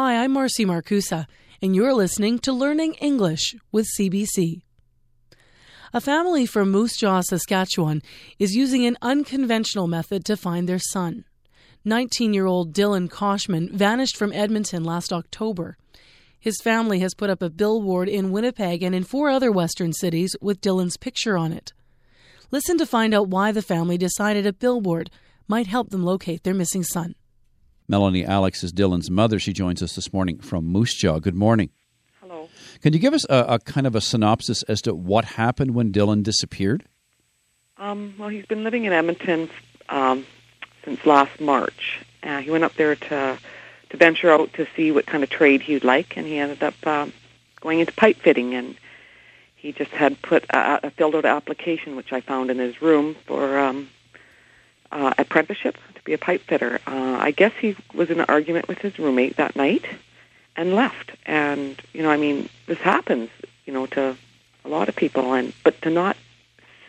Hi, I'm Marcy Markusa, and you're listening to Learning English with CBC. A family from Moose Jaw, Saskatchewan is using an unconventional method to find their son. 19 year old Dylan Koshman vanished from Edmonton last October. His family has put up a billboard in Winnipeg and in four other western cities with Dylan's picture on it. Listen to find out why the family decided a billboard might help them locate their missing son. Melanie Alex is Dylan's mother. She joins us this morning from Moose Jaw. Good morning. Hello. Can you give us a, a kind of a synopsis as to what happened when Dylan disappeared? Um, well, he's been living in Edmonton um, since last March. Uh, he went up there to to venture out to see what kind of trade he'd like, and he ended up um, going into pipe fitting. And he just had put a, a filled out application, which I found in his room for um, uh, apprenticeship be a pipe fitter. Uh, I guess he was in an argument with his roommate that night and left. And you know, I mean, this happens, you know, to a lot of people, and but to not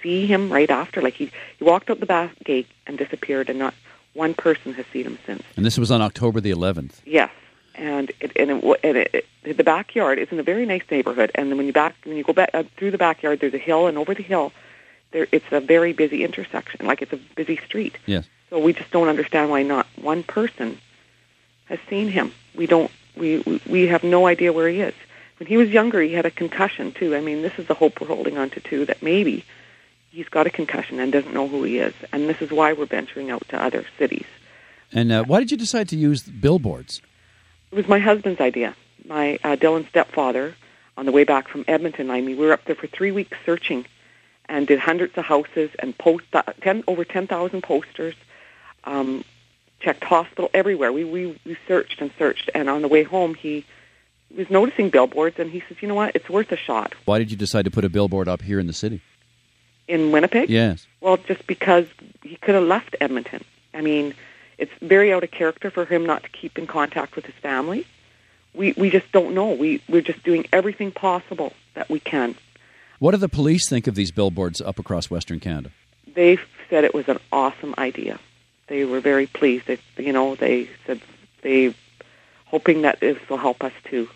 see him right after, like he he walked out the back gate and disappeared, and not one person has seen him since. And this was on October the 11th. Yes, and it, and, it, and it, it, the backyard is in a very nice neighborhood. And then when you back when you go back uh, through the backyard, there's a hill, and over the hill, there it's a very busy intersection, like it's a busy street. Yes. So we just don't understand why not one person has seen him. We don't. We we, have no idea where he is. When he was younger, he had a concussion too. I mean, this is the hope we're holding on to too. That maybe he's got a concussion and doesn't know who he is. And this is why we're venturing out to other cities. And uh, why did you decide to use billboards? It was my husband's idea. My uh, Dylan's stepfather, on the way back from Edmonton, I mean, we were up there for three weeks searching and did hundreds of houses and post uh, ten, over 10,000 posters, um, checked hospital everywhere. We, we, we searched and searched. And on the way home, he was noticing billboards and he says, you know what, it's worth a shot. Why did you decide to put a billboard up here in the city? In Winnipeg? Yes. Well, just because he could have left Edmonton. I mean, it's very out of character for him not to keep in contact with his family. We we just don't know. We we're just doing everything possible that we can. What do the police think of these billboards up across Western Canada? They said it was an awesome idea. They were very pleased. They, you know, they said they hoping that this will help us to